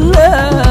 love.